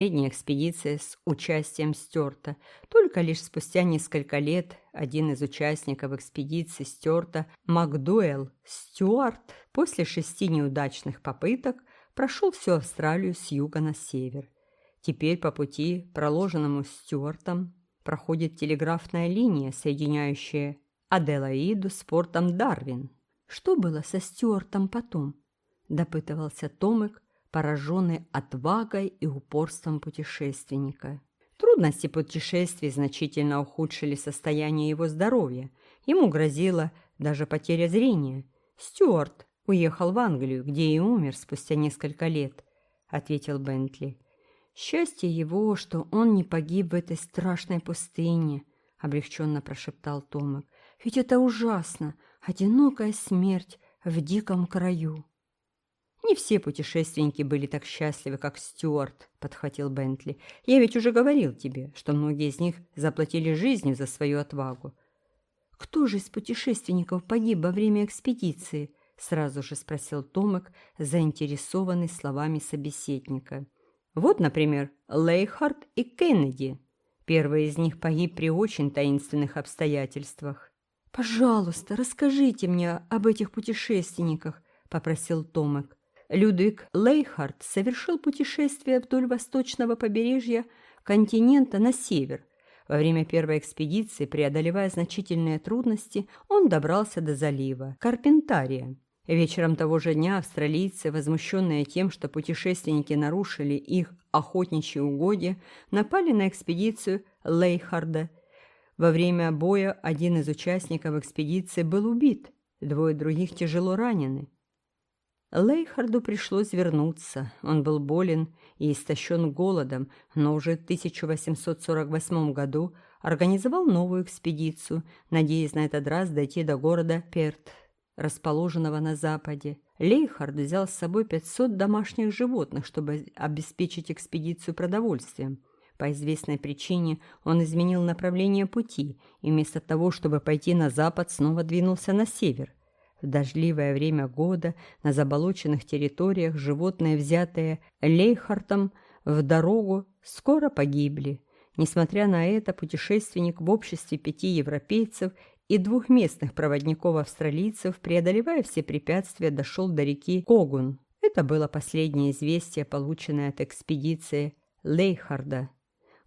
Последняя экспедиция с участием Стюарта. Только лишь спустя несколько лет один из участников экспедиции Стюарта, Макдуэлл Стюарт, после шести неудачных попыток прошел всю Австралию с юга на север. Теперь по пути, проложенному Стюартом, проходит телеграфная линия, соединяющая Аделаиду с портом Дарвин. Что было со Стюартом потом? Допытывался Томик, пораженный отвагой и упорством путешественника. Трудности путешествий значительно ухудшили состояние его здоровья. Ему грозила даже потеря зрения. Стюарт уехал в Англию, где и умер спустя несколько лет, ответил Бентли. Счастье его, что он не погиб в этой страшной пустыне, облегченно прошептал Томик. Ведь это ужасно, одинокая смерть в диком краю. «Не все путешественники были так счастливы, как Стюарт», — подхватил Бентли. «Я ведь уже говорил тебе, что многие из них заплатили жизнью за свою отвагу». «Кто же из путешественников погиб во время экспедиции?» — сразу же спросил Томек, заинтересованный словами собеседника. «Вот, например, Лейхард и Кеннеди. Первый из них погиб при очень таинственных обстоятельствах». «Пожалуйста, расскажите мне об этих путешественниках», — попросил Томек. Людвиг Лейхард совершил путешествие вдоль восточного побережья континента на север. Во время первой экспедиции, преодолевая значительные трудности, он добрался до залива Карпентария. Вечером того же дня австралийцы, возмущенные тем, что путешественники нарушили их охотничьи угодья, напали на экспедицию Лейхарда. Во время боя один из участников экспедиции был убит, двое других тяжело ранены. Лейхарду пришлось вернуться. Он был болен и истощен голодом, но уже в 1848 году организовал новую экспедицию, надеясь на этот раз дойти до города Перт, расположенного на западе. Лейхард взял с собой 500 домашних животных, чтобы обеспечить экспедицию продовольствием. По известной причине он изменил направление пути и вместо того, чтобы пойти на запад, снова двинулся на север – в дождливое время года на заболоченных территориях животные, взятые Лейхартом в дорогу, скоро погибли. Несмотря на это, путешественник в обществе пяти европейцев и двух местных проводников-австралийцев, преодолевая все препятствия, дошел до реки Когун. Это было последнее известие, полученное от экспедиции Лейхарда.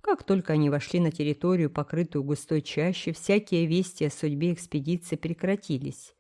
Как только они вошли на территорию, покрытую густой чащей, всякие вести о судьбе экспедиции прекратились.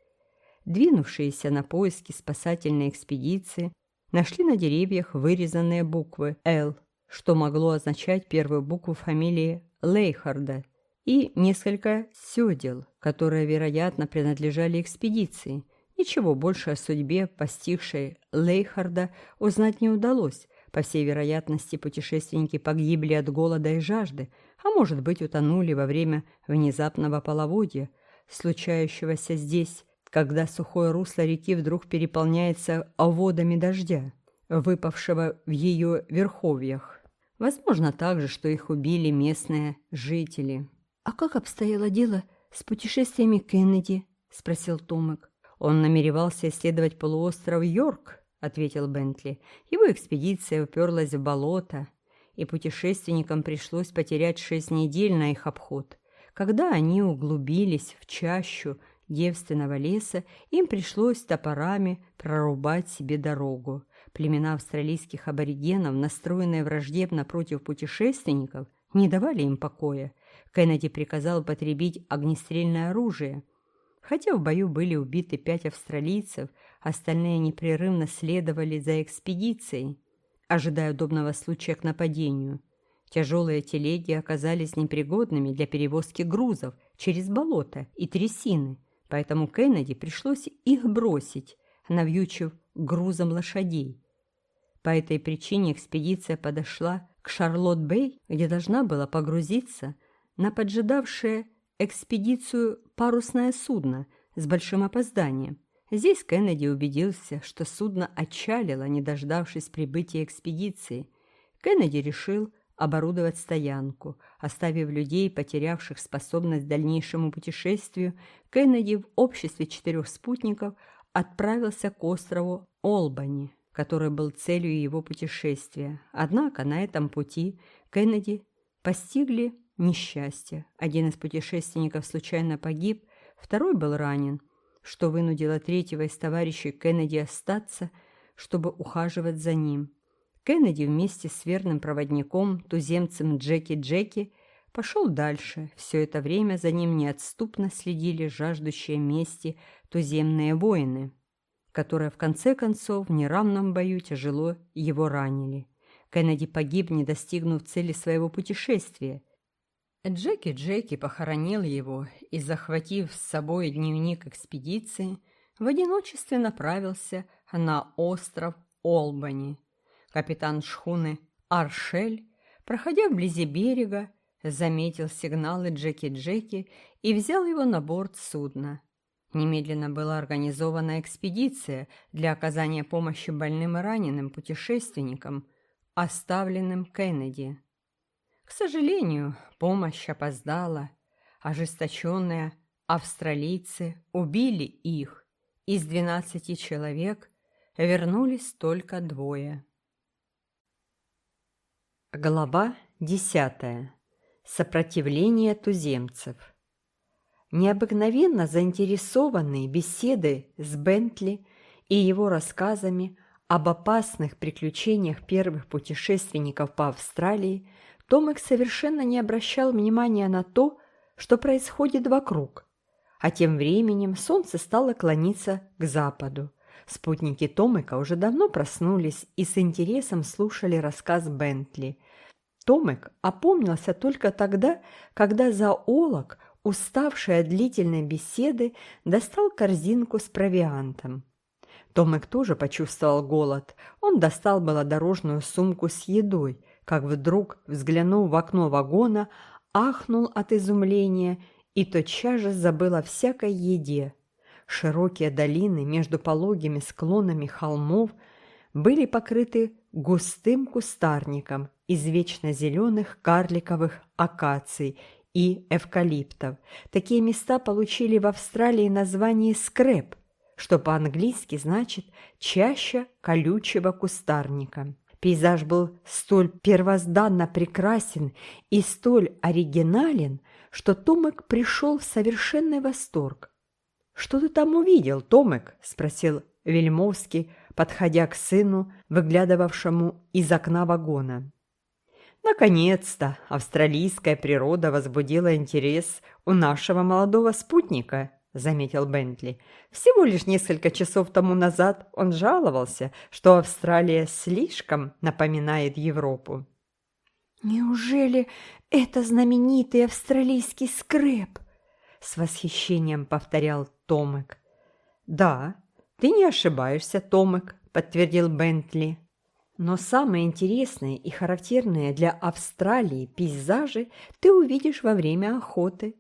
Двинувшиеся на поиски спасательной экспедиции нашли на деревьях вырезанные буквы «Л», что могло означать первую букву фамилии Лейхарда, и несколько сёдел, которые, вероятно, принадлежали экспедиции. Ничего больше о судьбе постигшей Лейхарда узнать не удалось. По всей вероятности, путешественники погибли от голода и жажды, а может быть, утонули во время внезапного половодья, случающегося здесь когда сухое русло реки вдруг переполняется водами дождя, выпавшего в ее верховьях. Возможно также, что их убили местные жители. «А как обстояло дело с путешествиями Кеннеди?» – спросил Томек. «Он намеревался исследовать полуостров Йорк», – ответил Бентли. «Его экспедиция уперлась в болото, и путешественникам пришлось потерять шесть недель на их обход. Когда они углубились в чащу – девственного леса, им пришлось топорами прорубать себе дорогу. Племена австралийских аборигенов, настроенные враждебно против путешественников, не давали им покоя. Кеннеди приказал потребить огнестрельное оружие. Хотя в бою были убиты пять австралийцев, остальные непрерывно следовали за экспедицией, ожидая удобного случая к нападению. Тяжелые телеги оказались непригодными для перевозки грузов через болото и трясины, поэтому Кеннеди пришлось их бросить, навьючив грузом лошадей. По этой причине экспедиция подошла к Шарлотт-Бэй, где должна была погрузиться на поджидавшее экспедицию парусное судно с большим опозданием. Здесь Кеннеди убедился, что судно отчалило, не дождавшись прибытия экспедиции. Кеннеди решил оборудовать стоянку. Оставив людей, потерявших способность к дальнейшему путешествию, Кеннеди в обществе четырех спутников отправился к острову Олбани. который был целью его путешествия. Однако на этом пути Кеннеди постигли несчастье. Один из путешественников случайно погиб, второй был ранен, что вынудило третьего из товарищей Кеннеди остаться, чтобы ухаживать за ним. Кеннеди вместе с верным проводником, туземцем Джеки Джеки, пошел дальше. Все это время за ним неотступно следили жаждущие мести туземные воины, которые в конце концов в неравном бою тяжело его ранили. Кеннеди погиб, не достигнув цели своего путешествия. Джеки Джеки похоронил его и, захватив с собой дневник экспедиции, в одиночестве направился на остров Олбани. Капитан шхуны Аршель, проходя вблизи берега, заметил сигналы Джеки-Джеки и взял его на борт судна. Немедленно была организована экспедиция для оказания помощи больным и раненым путешественникам, оставленным Кеннеди. К сожалению, помощь опоздала. Ожесточенные австралийцы убили их. Из двенадцати человек вернулись только двое. Глава десятая. Сопротивление туземцев. Необыкновенно заинтересованный беседой с Бентли и его рассказами об опасных приключениях первых путешественников по Австралии, Томик совершенно не обращал внимания на то, что происходит вокруг. А тем временем солнце стало клониться к западу. Спутники Томика уже давно проснулись и с интересом слушали рассказ Бентли. Томик опомнился только тогда, когда зоолог, уставший от длительной беседы, достал корзинку с провиантом. Томик тоже почувствовал голод. Он достал было дорожную сумку с едой, как вдруг, взглянув в окно вагона, ахнул от изумления и тотчас же забыл о всякой еде. Широкие долины между пологими склонами холмов были покрыты густым кустарником из вечно зеленых карликовых акаций и эвкалиптов. Такие места получили в Австралии название скреп, что по-английски значит «чаще колючего кустарника». Пейзаж был столь первозданно прекрасен и столь оригинален, что Томек пришел в совершенный восторг. «Что ты там увидел, Томек?» – спросил Вельмовский, подходя к сыну, выглядывавшему из окна вагона. Наконец-то австралийская природа возбудила интерес у нашего молодого спутника, заметил Бентли. Всего лишь несколько часов тому назад он жаловался, что Австралия слишком напоминает Европу. Неужели это знаменитый австралийский скреп? С восхищением повторял Томек. Да, ты не ошибаешься, Томек, подтвердил Бентли. Но самые интересные и характерные для Австралии пейзажи ты увидишь во время охоты.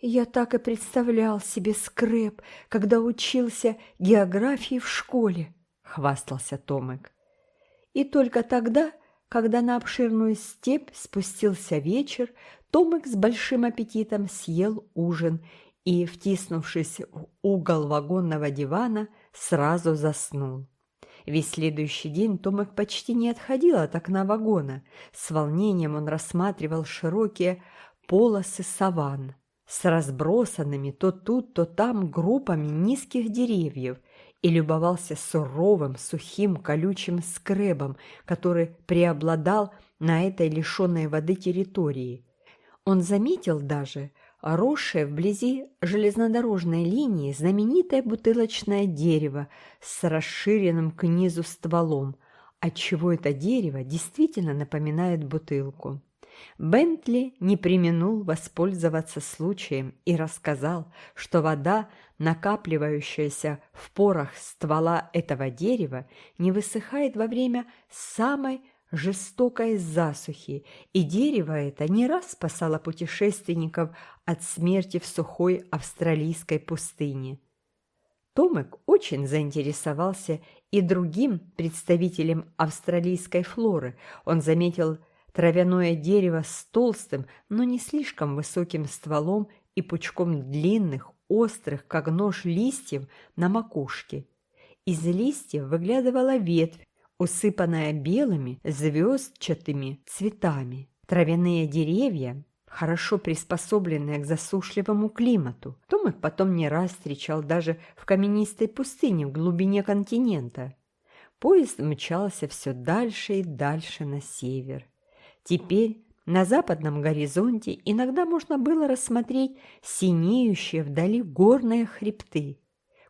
Я так и представлял себе скреп, когда учился географии в школе, хвастался Томек. И только тогда, когда на обширную степь спустился вечер, Томек с большим аппетитом съел ужин и, втиснувшись в угол вагонного дивана, сразу заснул. Весь следующий день Томик почти не отходил от окна вагона. С волнением он рассматривал широкие полосы саван с разбросанными то тут, то там группами низких деревьев и любовался суровым, сухим, колючим скребом, который преобладал на этой лишенной воды территории. Он заметил даже – росшее вблизи железнодорожной линии знаменитое бутылочное дерево с расширенным к низу стволом, отчего это дерево действительно напоминает бутылку. Бентли не применул воспользоваться случаем и рассказал, что вода, накапливающаяся в порах ствола этого дерева, не высыхает во время самой жестокой засухи, и дерево это не раз спасало путешественников от смерти в сухой австралийской пустыне. Томек очень заинтересовался и другим представителем австралийской флоры. Он заметил травяное дерево с толстым, но не слишком высоким стволом и пучком длинных, острых, как нож листьев на макушке. Из листьев выглядывала ветвь, усыпанная белыми звездчатыми цветами. Травяные деревья, хорошо приспособленные к засушливому климату, Томик потом не раз встречал даже в каменистой пустыне в глубине континента. Поезд мчался все дальше и дальше на север. Теперь на западном горизонте иногда можно было рассмотреть синеющие вдали горные хребты.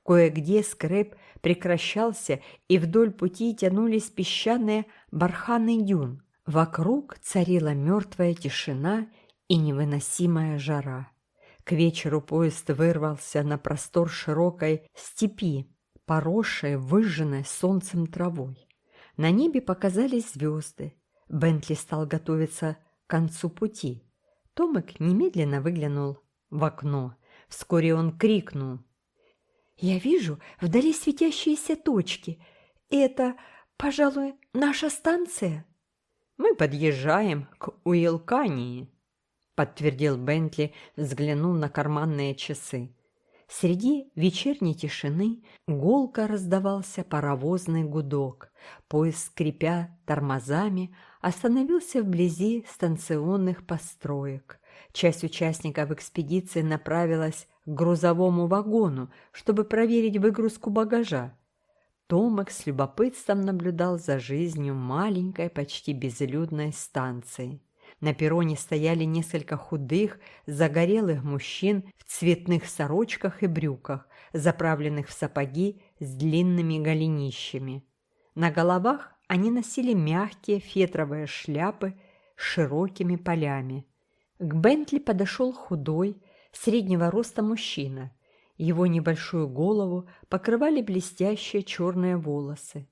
Кое-где скреп прекращался, и вдоль пути тянулись песчаные барханы дюн. Вокруг царила мертвая тишина и невыносимая жара. К вечеру поезд вырвался на простор широкой степи, поросшей, выжженной солнцем травой. На небе показались звезды. Бентли стал готовиться к концу пути. Томик немедленно выглянул в окно. Вскоре он крикнул. «Я вижу вдали светящиеся точки. Это, пожалуй, наша станция?» «Мы подъезжаем к Уилкании», — подтвердил Бентли, взглянув на карманные часы. Среди вечерней тишины гулко раздавался паровозный гудок. Поезд, скрипя тормозами, остановился вблизи станционных построек. Часть участников экспедиции направилась к грузовому вагону, чтобы проверить выгрузку багажа. Томак с любопытством наблюдал за жизнью маленькой, почти безлюдной станции. На перроне стояли несколько худых, загорелых мужчин в цветных сорочках и брюках, заправленных в сапоги с длинными голенищами. На головах они носили мягкие фетровые шляпы с широкими полями. К Бентли подошел худой, среднего роста мужчина. Его небольшую голову покрывали блестящие черные волосы.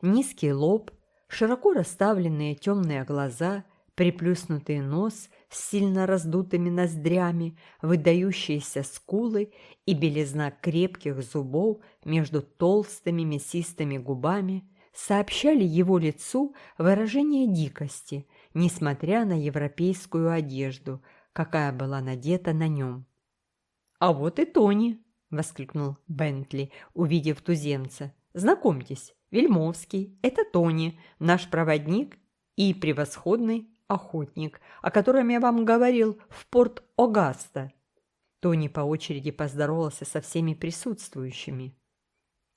Низкий лоб, широко расставленные темные глаза приплюснутый нос с сильно раздутыми ноздрями, выдающиеся скулы и белизна крепких зубов между толстыми мясистыми губами сообщали его лицу выражение дикости, несмотря на европейскую одежду, какая была надета на нем. «А вот и Тони!» — воскликнул Бентли, увидев туземца. «Знакомьтесь, Вельмовский, это Тони, наш проводник и превосходный охотник, о котором я вам говорил в порт Огаста». Тони по очереди поздоровался со всеми присутствующими.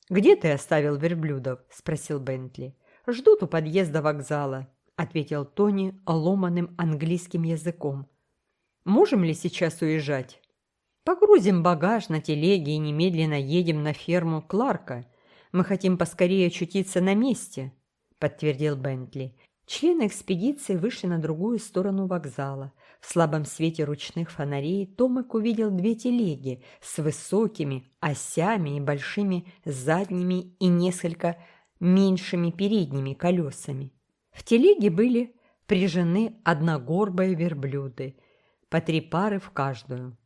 «Где ты оставил верблюдов?» – спросил Бентли. «Ждут у подъезда вокзала», – ответил Тони ломаным английским языком. «Можем ли сейчас уезжать?» «Погрузим багаж на телеге и немедленно едем на ферму Кларка. Мы хотим поскорее очутиться на месте», – подтвердил Бентли. Члены экспедиции вышли на другую сторону вокзала. В слабом свете ручных фонарей Томик увидел две телеги с высокими осями и большими задними и несколько меньшими передними колесами. В телеге были прижены одногорбые верблюды, по три пары в каждую.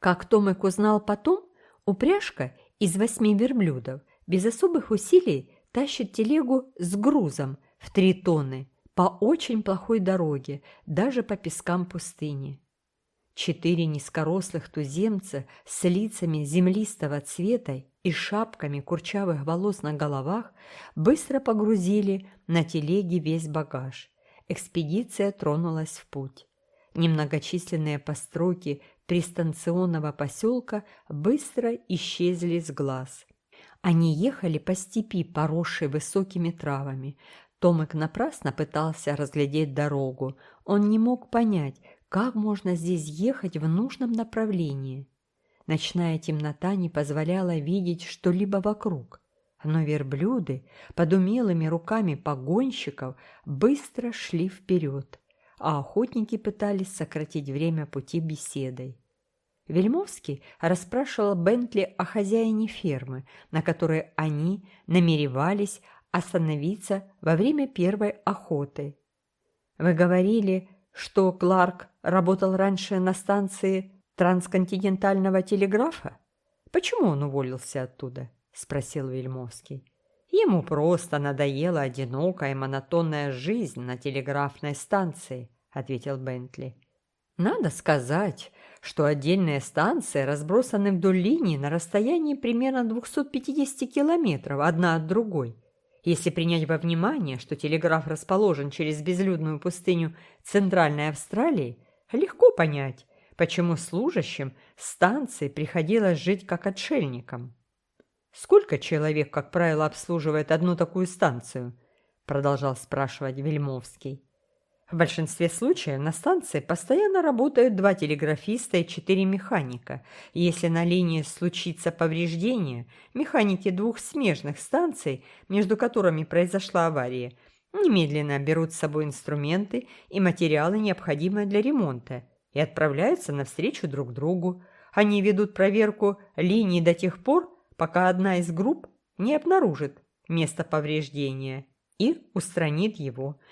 Как Томик узнал потом, упряжка из восьми верблюдов без особых усилий тащит телегу с грузом в три тонны по очень плохой дороге, даже по пескам пустыни. Четыре низкорослых туземца с лицами землистого цвета и шапками курчавых волос на головах быстро погрузили на телеги весь багаж. Экспедиция тронулась в путь. Немногочисленные постройки пристанционного поселка быстро исчезли с глаз. Они ехали по степи, поросшей высокими травами, Томик напрасно пытался разглядеть дорогу. Он не мог понять, как можно здесь ехать в нужном направлении. Ночная темнота не позволяла видеть что-либо вокруг. Но верблюды под умелыми руками погонщиков быстро шли вперед, а охотники пытались сократить время пути беседой. Вельмовский расспрашивал Бентли о хозяине фермы, на которой они намеревались остановиться во время первой охоты. Вы говорили, что Кларк работал раньше на станции трансконтинентального телеграфа? Почему он уволился оттуда? Спросил Вельмовский. Ему просто надоела одинокая монотонная жизнь на телеграфной станции, ответил Бентли. Надо сказать, что отдельные станции разбросаны вдоль линии на расстоянии примерно 250 километров одна от другой. Если принять во внимание, что телеграф расположен через безлюдную пустыню Центральной Австралии, легко понять, почему служащим станции приходилось жить как отшельникам. «Сколько человек, как правило, обслуживает одну такую станцию?» – продолжал спрашивать Вельмовский. В большинстве случаев на станции постоянно работают два телеграфиста и четыре механика. если на линии случится повреждение, механики двух смежных станций, между которыми произошла авария, немедленно берут с собой инструменты и материалы, необходимые для ремонта, и отправляются навстречу друг другу. Они ведут проверку линий до тех пор, пока одна из групп не обнаружит место повреждения и устранит его –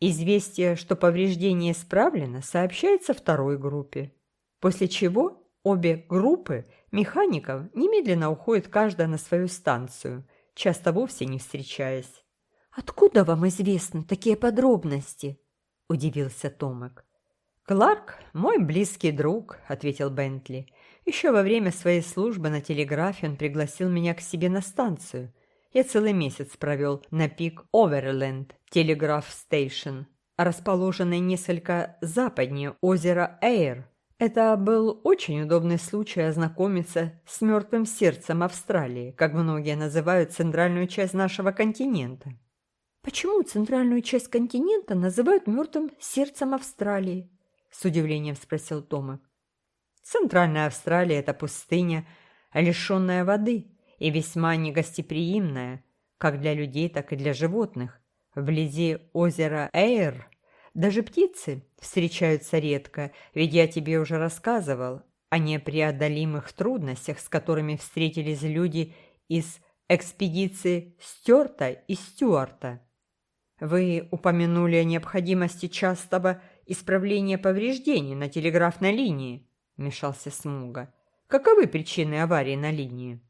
Известие, что повреждение исправлено, сообщается второй группе, после чего обе группы механиков немедленно уходят каждая на свою станцию, часто вовсе не встречаясь. «Откуда вам известны такие подробности?» – удивился Томек. «Кларк – мой близкий друг», – ответил Бентли. «Еще во время своей службы на телеграфе он пригласил меня к себе на станцию – я целый месяц провел на Peake Overland Telegraph Station, расположенный несколько западнее озера Эйр. Это был очень удобный случай ознакомиться с мертвым сердцем Австралии, как многие называют центральную часть нашего континента. Почему центральную часть континента называют мертвым сердцем Австралии? С удивлением спросил Тома. Центральная Австралия – это пустыня, лишенная воды – и весьма негостеприимная, как для людей, так и для животных. Вблизи озера Эйр даже птицы встречаются редко, ведь я тебе уже рассказывал о непреодолимых трудностях, с которыми встретились люди из экспедиции Стюарта и Стюарта. Вы упомянули о необходимости частого исправления повреждений на телеграфной линии, вмешался Смуга. Каковы причины аварии на линии?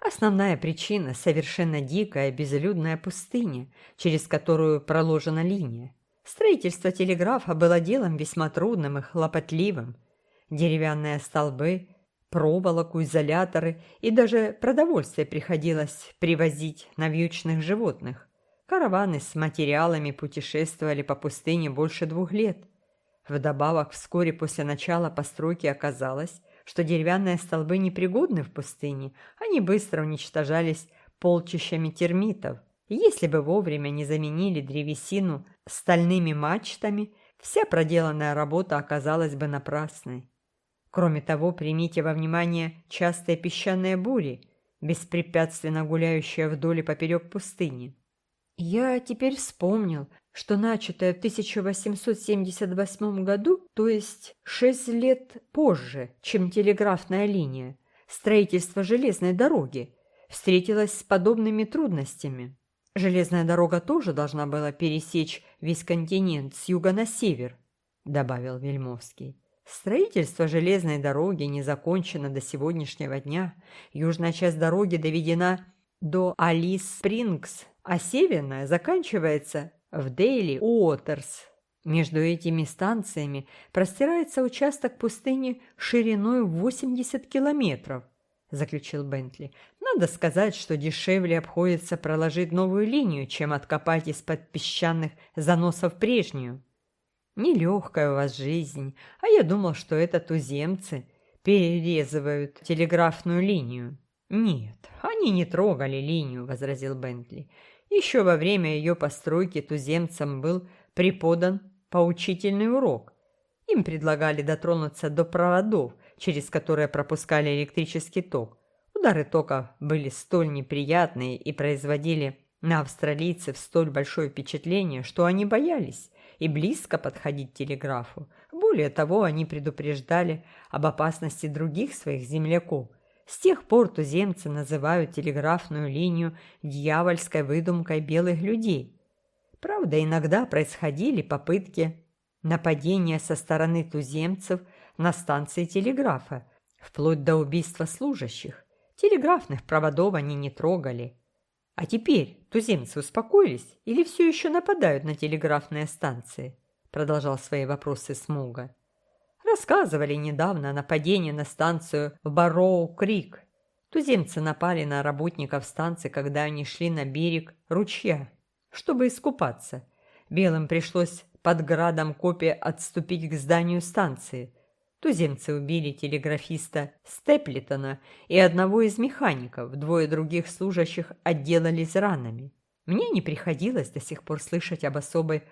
Основная причина – совершенно дикая безлюдная пустыня, через которую проложена линия. Строительство телеграфа было делом весьма трудным и хлопотливым. Деревянные столбы, проволоку, изоляторы и даже продовольствие приходилось привозить на вьючных животных. Караваны с материалами путешествовали по пустыне больше двух лет. Вдобавок, вскоре после начала постройки оказалось, что деревянные столбы непригодны в пустыне, они быстро уничтожались полчищами термитов. если бы вовремя не заменили древесину стальными мачтами, вся проделанная работа оказалась бы напрасной. Кроме того, примите во внимание частые песчаные бури, беспрепятственно гуляющие вдоль и поперек пустыни. Я теперь вспомнил, что начатое в 1878 году, то есть шесть лет позже, чем телеграфная линия, строительство железной дороги, встретилось с подобными трудностями. Железная дорога тоже должна была пересечь весь континент с юга на север, добавил Вельмовский. Строительство железной дороги не закончено до сегодняшнего дня. Южная часть дороги доведена до Алис-Спрингс, а северная заканчивается в Дейли Уотерс. Между этими станциями простирается участок пустыни шириной 80 километров, заключил Бентли. Надо сказать, что дешевле обходится проложить новую линию, чем откопать из-под песчаных заносов прежнюю. Нелегкая у вас жизнь, а я думал, что это туземцы перерезывают телеграфную линию. Нет, они не трогали линию, возразил Бентли. Еще во время ее постройки туземцам был преподан поучительный урок. Им предлагали дотронуться до проводов, через которые пропускали электрический ток. Удары тока были столь неприятные и производили на австралийцев столь большое впечатление, что они боялись и близко подходить к телеграфу. Более того, они предупреждали об опасности других своих земляков, с тех пор туземцы называют телеграфную линию дьявольской выдумкой белых людей. Правда, иногда происходили попытки нападения со стороны туземцев на станции телеграфа, вплоть до убийства служащих. Телеграфных проводов они не трогали. А теперь туземцы успокоились или все еще нападают на телеграфные станции? Продолжал свои вопросы Смуга. Рассказывали недавно о нападении на станцию Барроу-Крик. Туземцы напали на работников станции, когда они шли на берег ручья, чтобы искупаться. Белым пришлось под градом копия отступить к зданию станции. Туземцы убили телеграфиста Степлитона и одного из механиков, двое других служащих отделались ранами. Мне не приходилось до сих пор слышать об особой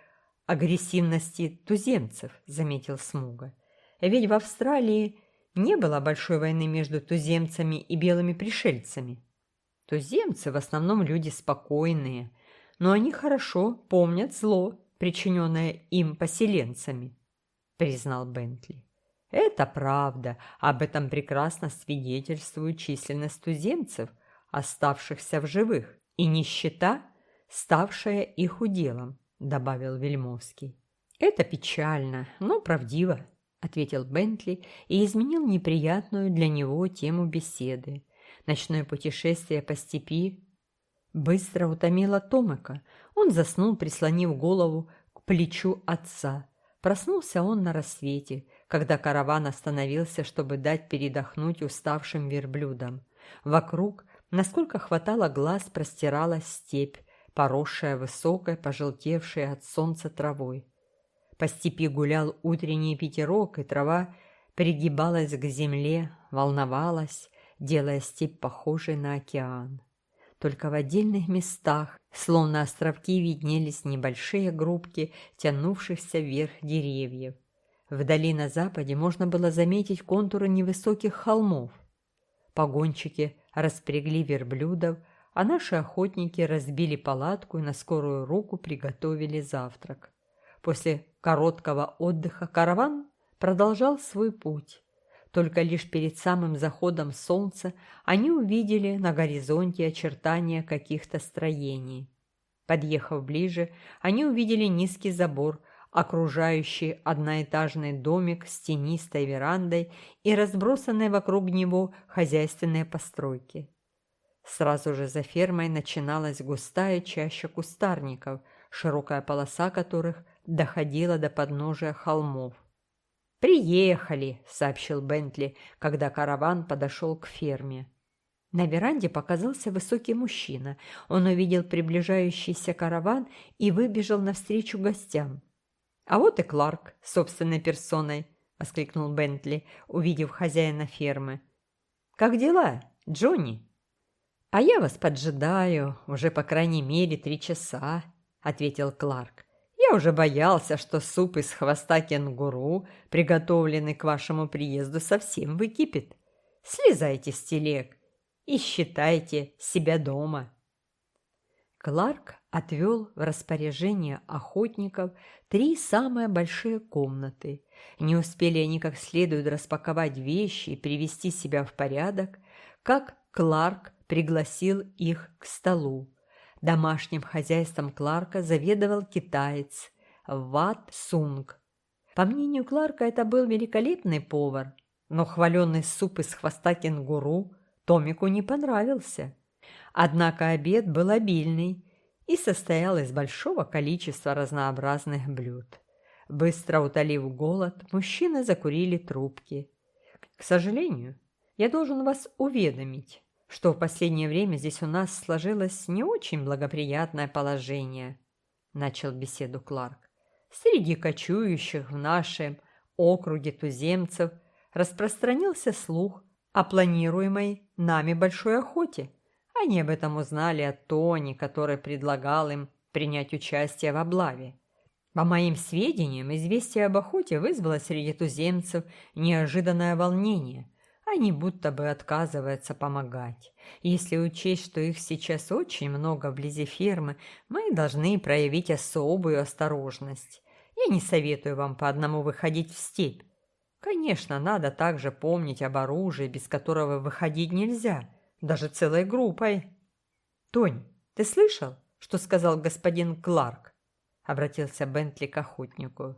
агрессивности туземцев, заметил Смуга. Ведь в Австралии не было большой войны между туземцами и белыми пришельцами. Туземцы в основном люди спокойные, но они хорошо помнят зло, причиненное им поселенцами, признал Бентли. Это правда, об этом прекрасно свидетельствует численность туземцев, оставшихся в живых, и нищета, ставшая их уделом, добавил Вельмовский. Это печально, но правдиво, ответил Бентли и изменил неприятную для него тему беседы. Ночное путешествие по степи быстро утомило Томека. Он заснул, прислонив голову к плечу отца. Проснулся он на рассвете, когда караван остановился, чтобы дать передохнуть уставшим верблюдам. Вокруг, насколько хватало глаз, простиралась степь, поросшая высокой, пожелтевшей от солнца травой. По степи гулял утренний ветерок, и трава пригибалась к земле, волновалась, делая степь похожей на океан. Только в отдельных местах, словно островки, виднелись небольшие группки тянувшихся вверх деревьев. Вдали на западе можно было заметить контуры невысоких холмов. Погонщики распрягли верблюдов, а наши охотники разбили палатку и на скорую руку приготовили завтрак. После короткого отдыха караван продолжал свой путь. Только лишь перед самым заходом солнца они увидели на горизонте очертания каких-то строений. Подъехав ближе, они увидели низкий забор, окружающий одноэтажный домик с тенистой верандой и разбросанные вокруг него хозяйственные постройки. Сразу же за фермой начиналась густая чаща кустарников, широкая полоса которых доходила до подножия холмов. «Приехали!» – сообщил Бентли, когда караван подошел к ферме. На веранде показался высокий мужчина. Он увидел приближающийся караван и выбежал навстречу гостям. «А вот и Кларк, собственной персоной!» – воскликнул Бентли, увидев хозяина фермы. «Как дела, Джонни?» «А я вас поджидаю уже по крайней мере три часа», – ответил Кларк. Я уже боялся, что суп из хвоста кенгуру, приготовленный к вашему приезду, совсем выкипит. Слезайте с телег и считайте себя дома. Кларк отвел в распоряжение охотников три самые большие комнаты. Не успели они как следует распаковать вещи и привести себя в порядок, как Кларк пригласил их к столу. Домашним хозяйством Кларка заведовал китаец Ват Сунг. По мнению Кларка, это был великолепный повар, но хваленный суп из хвоста кенгуру Томику не понравился. Однако обед был обильный и состоял из большого количества разнообразных блюд. Быстро утолив голод, мужчины закурили трубки. К сожалению, я должен вас уведомить, что в последнее время здесь у нас сложилось не очень благоприятное положение», – начал беседу Кларк. «Среди кочующих в нашем округе туземцев распространился слух о планируемой нами большой охоте. Они об этом узнали от Тони, который предлагал им принять участие в облаве. По моим сведениям, известие об охоте вызвало среди туземцев неожиданное волнение – они будто бы отказываются помогать. Если учесть, что их сейчас очень много вблизи фермы, мы должны проявить особую осторожность. Я не советую вам по одному выходить в степь. Конечно, надо также помнить об оружии, без которого выходить нельзя, даже целой группой. «Тонь, ты слышал, что сказал господин Кларк?» — обратился Бентли к охотнику.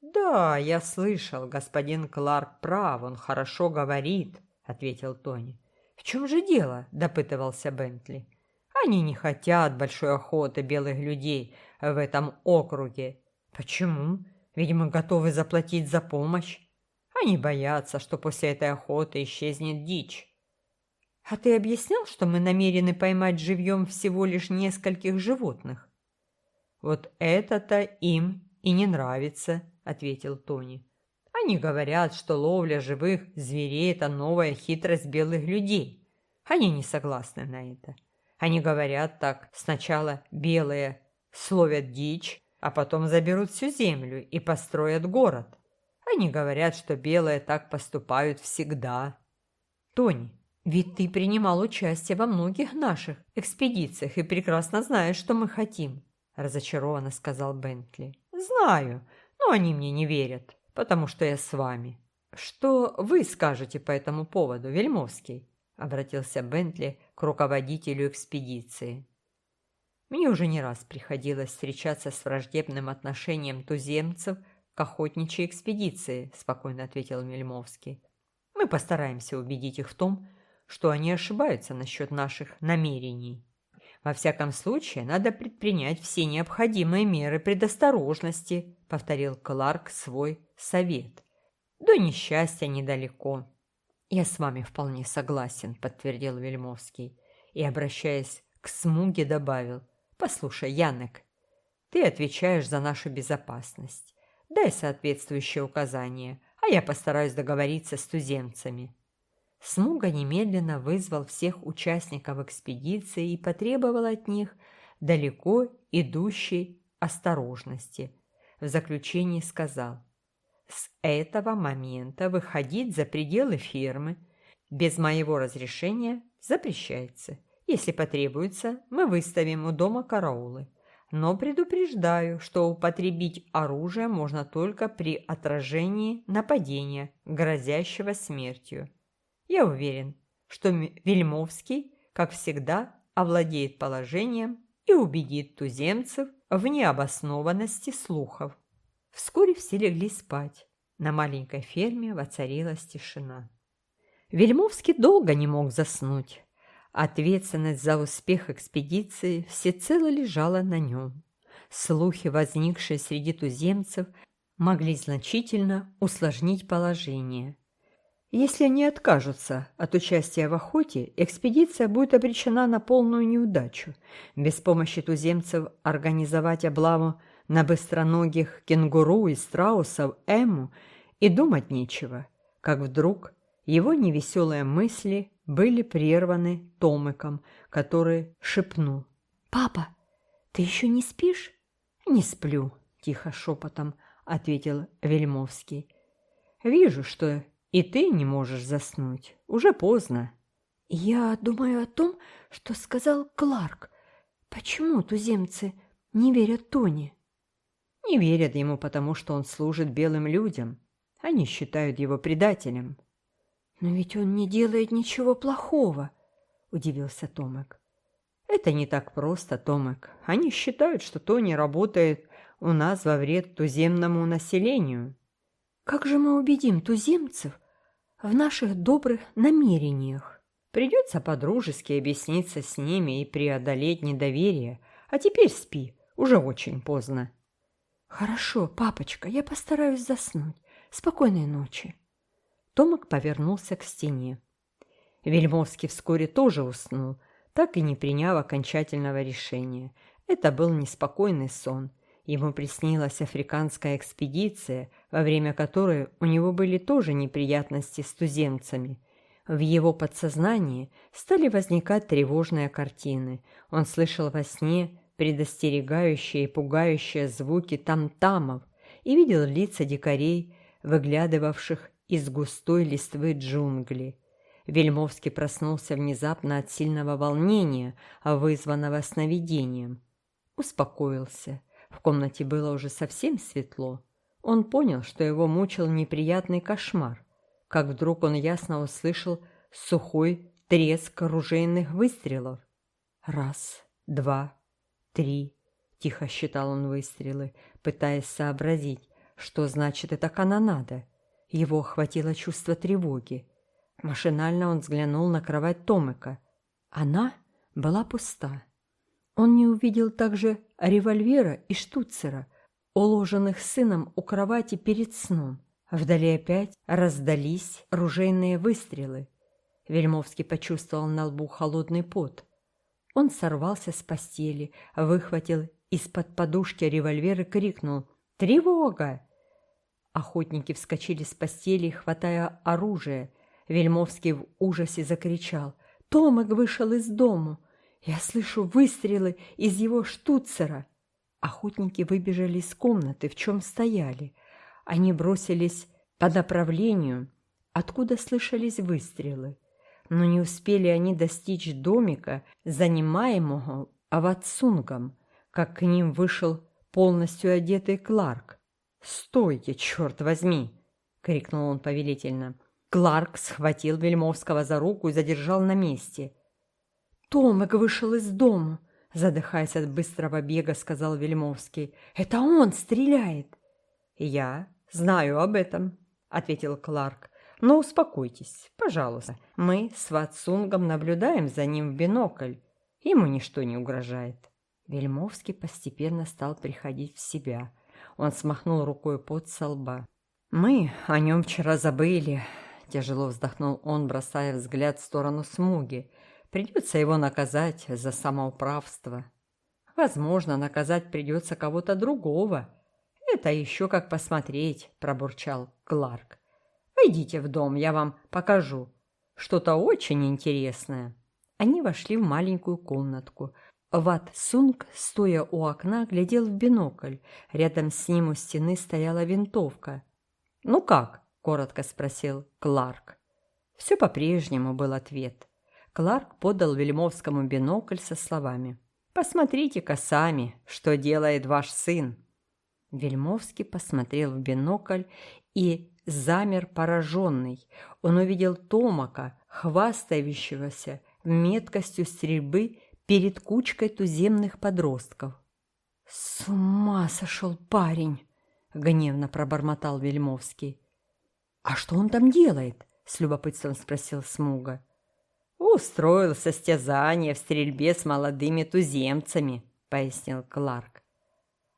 «Да, я слышал, господин Кларк прав, он хорошо говорит», — ответил Тони. «В чем же дело?» — допытывался Бентли. «Они не хотят большой охоты белых людей в этом округе». «Почему? Ведь мы готовы заплатить за помощь». Они боятся, что после этой охоты исчезнет дичь. А ты объяснял, что мы намерены поймать живьем всего лишь нескольких животных? Вот это-то им и не нравится, ответил Тони. Они говорят, что ловля живых зверей – это новая хитрость белых людей. Они не согласны на это. Они говорят так, сначала белые словят дичь, а потом заберут всю землю и построят город. Они говорят, что белые так поступают всегда. Тони, ведь ты принимал участие во многих наших экспедициях и прекрасно знаешь, что мы хотим», – разочарованно сказал Бентли. «Знаю, но они мне не верят, потому что я с вами». «Что вы скажете по этому поводу, Вельмовский?» – обратился Бентли к руководителю экспедиции. «Мне уже не раз приходилось встречаться с враждебным отношением туземцев к охотничьей экспедиции», – спокойно ответил Вельмовский. «Мы постараемся убедить их в том, что они ошибаются насчет наших намерений. Во всяком случае, надо предпринять все необходимые меры предосторожности, повторил Кларк свой совет. До несчастья недалеко. Я с вами вполне согласен, подтвердил Вельмовский и, обращаясь к Смуге, добавил. Послушай, Янек, ты отвечаешь за нашу безопасность. Дай соответствующие указания, а я постараюсь договориться с туземцами. Смуга немедленно вызвал всех участников экспедиции и потребовал от них далеко идущей осторожности. В заключении сказал, «С этого момента выходить за пределы фермы без моего разрешения запрещается. Если потребуется, мы выставим у дома караулы. Но предупреждаю, что употребить оружие можно только при отражении нападения, грозящего смертью. Я уверен, что Вельмовский, как всегда, овладеет положением и убедит туземцев в необоснованности слухов. Вскоре все легли спать. На маленькой ферме воцарилась тишина. Вельмовский долго не мог заснуть. Ответственность за успех экспедиции всецело лежала на нем. Слухи, возникшие среди туземцев, могли значительно усложнить положение. Если они откажутся от участия в охоте, экспедиция будет обречена на полную неудачу. Без помощи туземцев организовать облаву на быстроногих кенгуру и страусов Эму и думать нечего, как вдруг его невеселые мысли были прерваны Томыком, который шепнул. «Папа, ты еще не спишь?» «Не сплю», – тихо шепотом ответил Вельмовский. «Вижу, что и ты не можешь заснуть. Уже поздно. Я думаю о том, что сказал Кларк. Почему туземцы не верят Тони? Не верят ему, потому что он служит белым людям. Они считают его предателем. Но ведь он не делает ничего плохого, удивился Томек. Это не так просто, Томек. Они считают, что Тони работает у нас во вред туземному населению. Как же мы убедим туземцев, в наших добрых намерениях. Придется по-дружески объясниться с ними и преодолеть недоверие. А теперь спи, уже очень поздно. Хорошо, папочка, я постараюсь заснуть. Спокойной ночи. Томик повернулся к стене. Вельмовский вскоре тоже уснул, так и не приняв окончательного решения. Это был неспокойный сон – Ему приснилась африканская экспедиция, во время которой у него были тоже неприятности с туземцами. В его подсознании стали возникать тревожные картины. Он слышал во сне предостерегающие и пугающие звуки там-тамов и видел лица дикарей, выглядывавших из густой листвы джунгли. Вельмовский проснулся внезапно от сильного волнения, вызванного сновидением. Успокоился. В комнате было уже совсем светло. Он понял, что его мучил неприятный кошмар, как вдруг он ясно услышал сухой треск оружейных выстрелов. Раз, два, три. Тихо считал он выстрелы, пытаясь сообразить, что значит эта канонада. Его охватило чувство тревоги. Машинально он взглянул на кровать Томыка. Она была пуста. Он не увидел также револьвера и штуцера, уложенных сыном у кровати перед сном. Вдали опять раздались ружейные выстрелы. Вельмовский почувствовал на лбу холодный пот. Он сорвался с постели, выхватил из-под подушки револьвер и крикнул «Тревога!». Охотники вскочили с постели, хватая оружие. Вельмовский в ужасе закричал «Томик вышел из дому! Я слышу выстрелы из его штуцера!» Охотники выбежали из комнаты, в чем стояли. Они бросились по направлению, откуда слышались выстрелы. Но не успели они достичь домика, занимаемого Аватсунгом, как к ним вышел полностью одетый Кларк. «Стойте, черт возьми!» — крикнул он повелительно. Кларк схватил Вельмовского за руку и задержал на месте. «Томик вышел из дома!» — задыхаясь от быстрого бега, сказал Вельмовский. «Это он стреляет!» «Я знаю об этом», — ответил Кларк. «Но успокойтесь, пожалуйста. Мы с Ватсунгом наблюдаем за ним в бинокль. Ему ничто не угрожает». Вельмовский постепенно стал приходить в себя. Он смахнул рукой пот со лба. «Мы о нем вчера забыли», — тяжело вздохнул он, бросая взгляд в сторону Смуги. «Придется его наказать за самоуправство. Возможно, наказать придется кого-то другого, «Это еще как посмотреть», – пробурчал Кларк. «Войдите в дом, я вам покажу. Что-то очень интересное». Они вошли в маленькую комнатку. Ват Сунг, стоя у окна, глядел в бинокль. Рядом с ним у стены стояла винтовка. «Ну как?» – коротко спросил Кларк. Все по-прежнему был ответ. Кларк подал Вельмовскому бинокль со словами. «Посмотрите-ка сами, что делает ваш сын». Вельмовский посмотрел в бинокль и замер пораженный. Он увидел Томака, хвастающегося меткостью стрельбы перед кучкой туземных подростков. «С ума сошел парень!» — гневно пробормотал Вельмовский. «А что он там делает?» — с любопытством спросил Смуга. «Устроил состязание в стрельбе с молодыми туземцами», — пояснил Кларк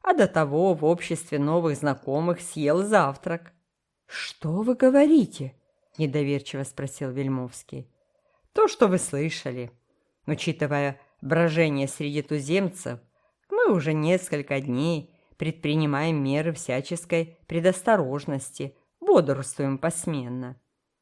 а до того в обществе новых знакомых съел завтрак. «Что вы говорите?» – недоверчиво спросил Вельмовский. «То, что вы слышали. Учитывая брожение среди туземцев, мы уже несколько дней предпринимаем меры всяческой предосторожности, бодрствуем посменно.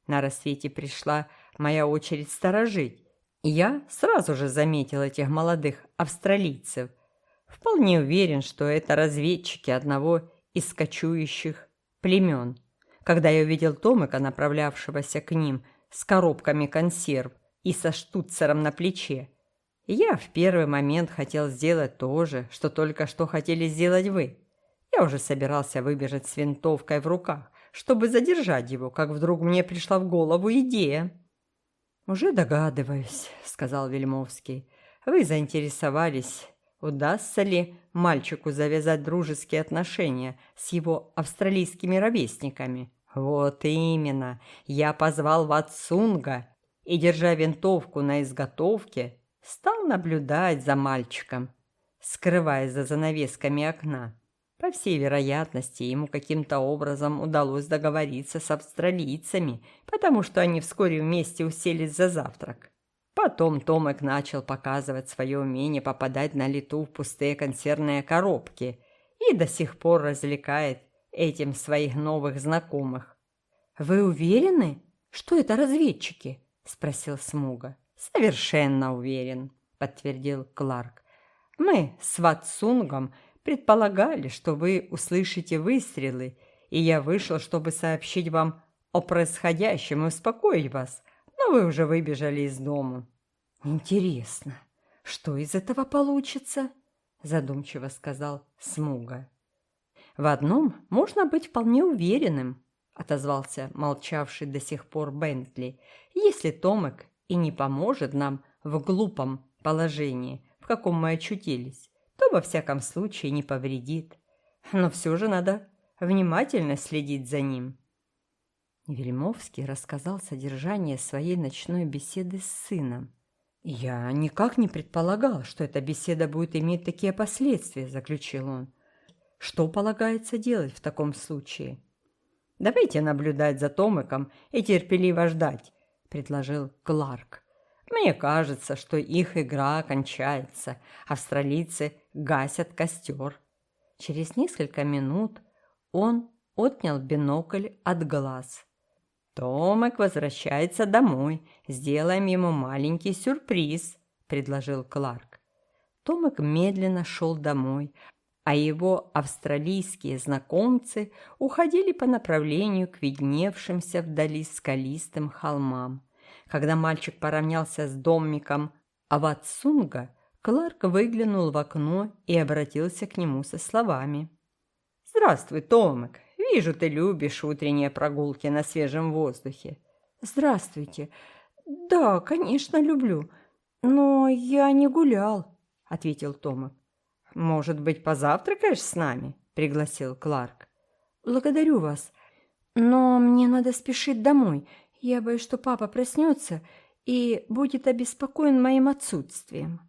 На рассвете пришла моя очередь сторожить, я сразу же заметил этих молодых австралийцев – Вполне уверен, что это разведчики одного из кочующих племен. Когда я увидел Томика, направлявшегося к ним с коробками консерв и со штуцером на плече, я в первый момент хотел сделать то же, что только что хотели сделать вы. Я уже собирался выбежать с винтовкой в руках, чтобы задержать его, как вдруг мне пришла в голову идея. «Уже догадываюсь», — сказал Вельмовский. «Вы заинтересовались Удастся ли мальчику завязать дружеские отношения с его австралийскими ровесниками? Вот именно. Я позвал Ватсунга и, держа винтовку на изготовке, стал наблюдать за мальчиком, скрываясь за занавесками окна. По всей вероятности, ему каким-то образом удалось договориться с австралийцами, потому что они вскоре вместе уселись за завтрак. Потом Томик начал показывать свое умение попадать на лету в пустые консервные коробки и до сих пор развлекает этим своих новых знакомых. «Вы уверены, что это разведчики?» – спросил Смуга. «Совершенно уверен», – подтвердил Кларк. «Мы с Ватсунгом предполагали, что вы услышите выстрелы, и я вышел, чтобы сообщить вам о происходящем и успокоить вас но вы уже выбежали из дома». «Интересно, что из этого получится?» задумчиво сказал Смуга. «В одном можно быть вполне уверенным», отозвался молчавший до сих пор Бентли. «Если Томек и не поможет нам в глупом положении, в каком мы очутились, во всяком случае не повредит. Но все же надо внимательно следить за ним». Вельмовский рассказал содержание своей ночной беседы с сыном. «Я никак не предполагал, что эта беседа будет иметь такие последствия», – заключил он. «Что полагается делать в таком случае?» Давайте наблюдать за Томиком и терпеливо ждать, предложил Кларк. Мне кажется, что их игра кончается. Австралийцы гасят костер. Через несколько минут он отнял бинокль от глаз. «Томик возвращается домой. Сделаем ему маленький сюрприз», – предложил Кларк. Томик медленно шел домой, а его австралийские знакомцы уходили по направлению к видневшимся вдали скалистым холмам. Когда мальчик поравнялся с домиком Аватсунга, Кларк выглянул в окно и обратился к нему со словами. «Здравствуй, Томик. Вижу, ты любишь утренние прогулки на свежем воздухе». «Здравствуйте. Да, конечно, люблю. Но я не гулял», — ответил Томик. «Может быть, позавтракаешь с нами?» – пригласил Кларк. «Благодарю вас, но мне надо спешить домой. Я боюсь, что папа проснется и будет обеспокоен моим отсутствием».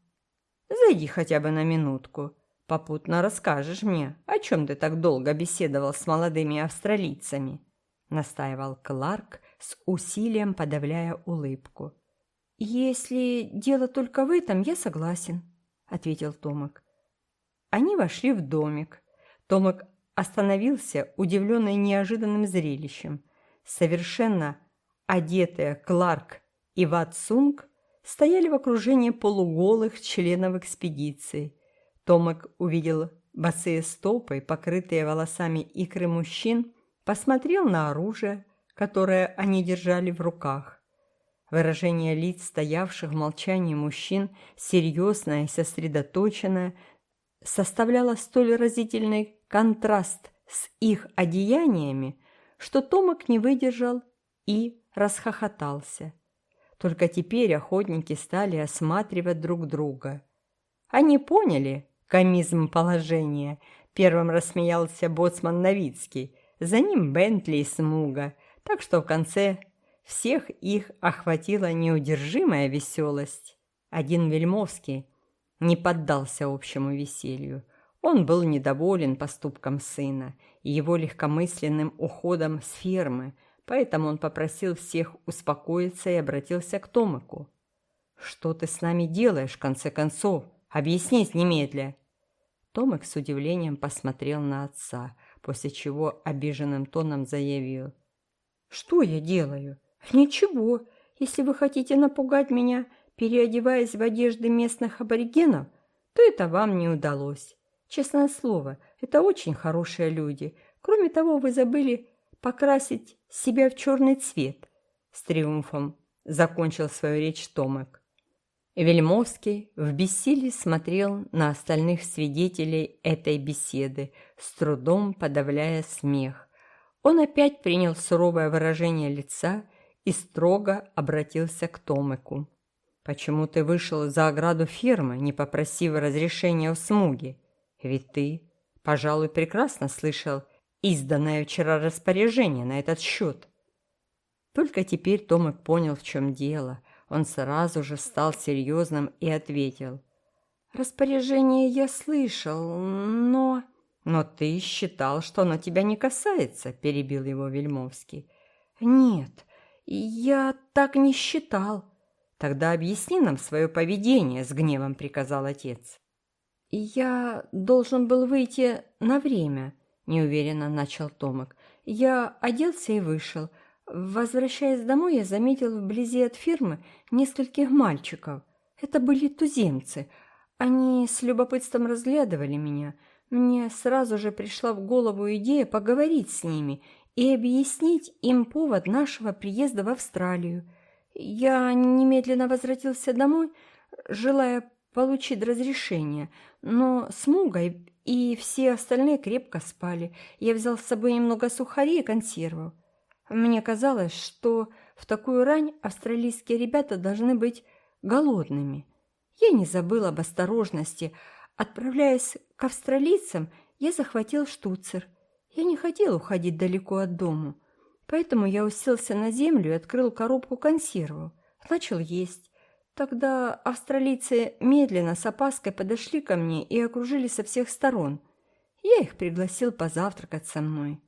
«Зайди хотя бы на минутку. Попутно расскажешь мне, о чем ты так долго беседовал с молодыми австралийцами», – настаивал Кларк с усилием подавляя улыбку. «Если дело только в этом, я согласен», – ответил Томик. Они вошли в домик. Томик остановился, удивленный неожиданным зрелищем. Совершенно одетые Кларк и Ватсунг стояли в окружении полуголых членов экспедиции. Томик увидел босые стопы, покрытые волосами икры мужчин, посмотрел на оружие, которое они держали в руках. Выражение лиц стоявших в молчании мужчин, серьезное и сосредоточенное, составляла столь разительный контраст с их одеяниями, что Томок не выдержал и расхохотался. Только теперь охотники стали осматривать друг друга. Они поняли комизм положения. Первым рассмеялся боцман Новицкий, за ним Бентли и Смуга, так что в конце всех их охватила неудержимая веселость. Один Вельмовский не поддался общему веселью. Он был недоволен поступком сына и его легкомысленным уходом с фермы, поэтому он попросил всех успокоиться и обратился к Томаку. «Что ты с нами делаешь, в конце концов? Объяснись немедля!» Томик с удивлением посмотрел на отца, после чего обиженным тоном заявил. «Что я делаю? Ничего. Если вы хотите напугать меня, переодеваясь в одежды местных аборигенов, то это вам не удалось. Честное слово, это очень хорошие люди. Кроме того, вы забыли покрасить себя в черный цвет. С триумфом закончил свою речь Томек. Вельмовский в бессилии смотрел на остальных свидетелей этой беседы, с трудом подавляя смех. Он опять принял суровое выражение лица и строго обратился к Томеку. Почему ты вышел за ограду фермы, не попросив разрешения у Смуги? Ведь ты, пожалуй, прекрасно слышал изданное вчера распоряжение на этот счет. Только теперь Томик понял, в чем дело. Он сразу же стал серьезным и ответил. «Распоряжение я слышал, но...» «Но ты считал, что оно тебя не касается», – перебил его Вельмовский. «Нет, я так не считал», «Тогда объясни нам свое поведение», — с гневом приказал отец. «Я должен был выйти на время», — неуверенно начал Томик. «Я оделся и вышел. Возвращаясь домой, я заметил вблизи от фирмы нескольких мальчиков. Это были туземцы. Они с любопытством разглядывали меня. Мне сразу же пришла в голову идея поговорить с ними и объяснить им повод нашего приезда в Австралию. Я немедленно возвратился домой, желая получить разрешение, но Смуга и все остальные крепко спали. Я взял с собой немного сухарей и консервов. Мне казалось, что в такую рань австралийские ребята должны быть голодными. Я не забыл об осторожности. Отправляясь к австралийцам, я захватил штуцер. Я не хотел уходить далеко от дома. Поэтому я уселся на землю и открыл коробку консервов. Начал есть. Тогда австралийцы медленно с опаской подошли ко мне и окружили со всех сторон. Я их пригласил позавтракать со мной.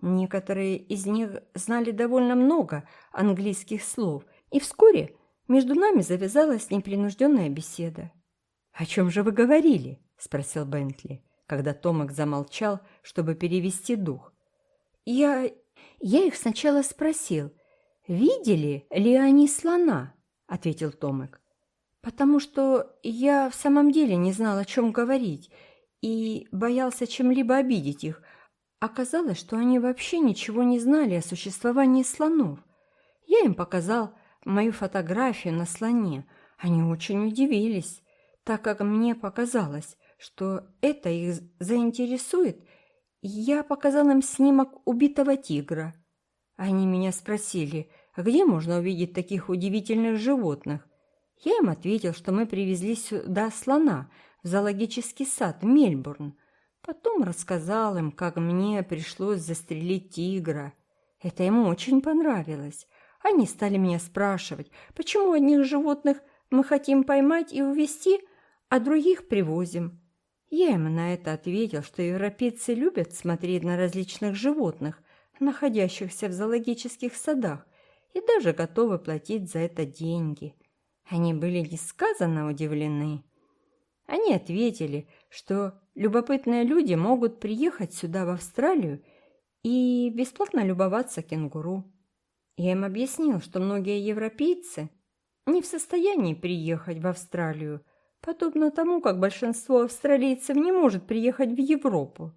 Некоторые из них знали довольно много английских слов, и вскоре между нами завязалась непринужденная беседа. «О чем же вы говорили?» – спросил Бентли, когда Томак замолчал, чтобы перевести дух. «Я... я их сначала спросил, видели ли они слона?» – ответил Томак. «Потому что я в самом деле не знал, о чем говорить, и боялся чем-либо обидеть их. Оказалось, что они вообще ничего не знали о существовании слонов. Я им показал мою фотографию на слоне. Они очень удивились, так как мне показалось, что это их заинтересует. Я показал им снимок убитого тигра. Они меня спросили, где можно увидеть таких удивительных животных. Я им ответил, что мы привезли сюда слона в зоологический сад Мельбурн. Потом рассказал им, как мне пришлось застрелить тигра. Это ему очень понравилось. Они стали меня спрашивать, почему одних животных мы хотим поймать и увезти, а других привозим. Я им на это ответил, что европейцы любят смотреть на различных животных, находящихся в зоологических садах, и даже готовы платить за это деньги. Они были несказанно удивлены. Они ответили, что любопытные люди могут приехать сюда, в Австралию, и бесплатно любоваться кенгуру. Я им объяснил, что многие европейцы не в состоянии приехать в Австралию, подобно тому, как большинство австралийцев не может приехать в Европу.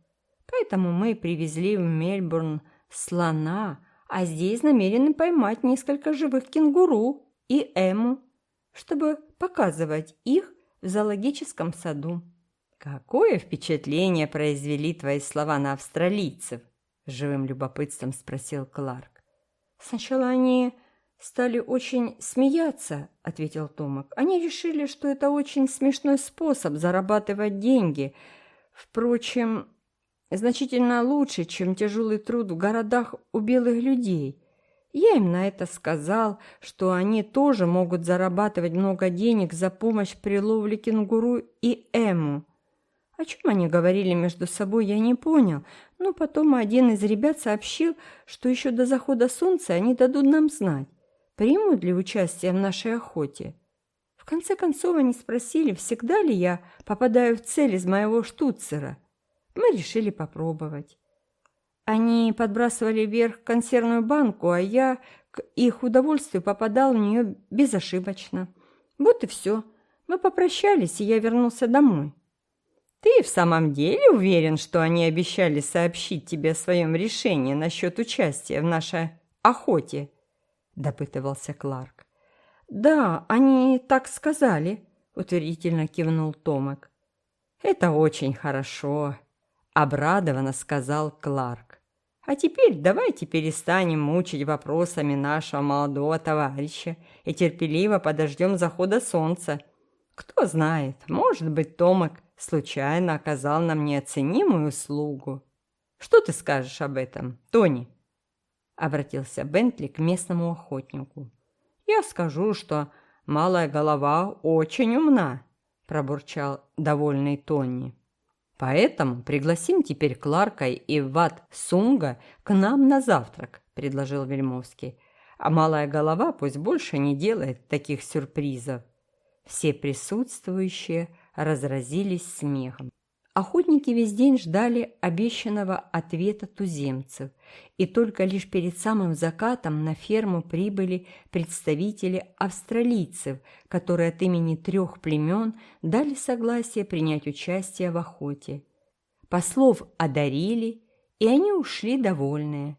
Поэтому мы привезли в Мельбурн слона, а здесь намерены поймать несколько живых кенгуру и эму, чтобы показывать их в зоологическом саду. «Какое впечатление произвели твои слова на австралийцев?» – живым любопытством спросил Кларк. «Сначала они стали очень смеяться», – ответил Томак. «Они решили, что это очень смешной способ зарабатывать деньги. Впрочем, значительно лучше, чем тяжелый труд в городах у белых людей. Я им на это сказал, что они тоже могут зарабатывать много денег за помощь при ловле кенгуру и эму. О чем они говорили между собой, я не понял, но потом один из ребят сообщил, что еще до захода солнца они дадут нам знать, примут ли участие в нашей охоте. В конце концов они спросили, всегда ли я попадаю в цель из моего штуцера. Мы решили попробовать. Они подбрасывали вверх консервную банку, а я к их удовольствию попадал в нее безошибочно. Вот и все. Мы попрощались, и я вернулся домой. «Ты в самом деле уверен, что они обещали сообщить тебе о своем решении насчет участия в нашей охоте?» – допытывался Кларк. «Да, они так сказали», – утвердительно кивнул Томек. «Это очень хорошо», – обрадованно сказал Кларк. «А теперь давайте перестанем мучить вопросами нашего молодого товарища и терпеливо подождем захода солнца. Кто знает, может быть, Томек – случайно оказал нам неоценимую услугу. Что ты скажешь об этом, Тони?» Обратился Бентли к местному охотнику. «Я скажу, что малая голова очень умна», пробурчал довольный Тони. «Поэтому пригласим теперь Кларка и Ват Сунга к нам на завтрак», предложил Вельмовский. «А малая голова пусть больше не делает таких сюрпризов». Все присутствующие разразились смехом. Охотники весь день ждали обещанного ответа туземцев, и только лишь перед самым закатом на ферму прибыли представители австралийцев, которые от имени трех племен дали согласие принять участие в охоте. Послов одарили, и они ушли довольные.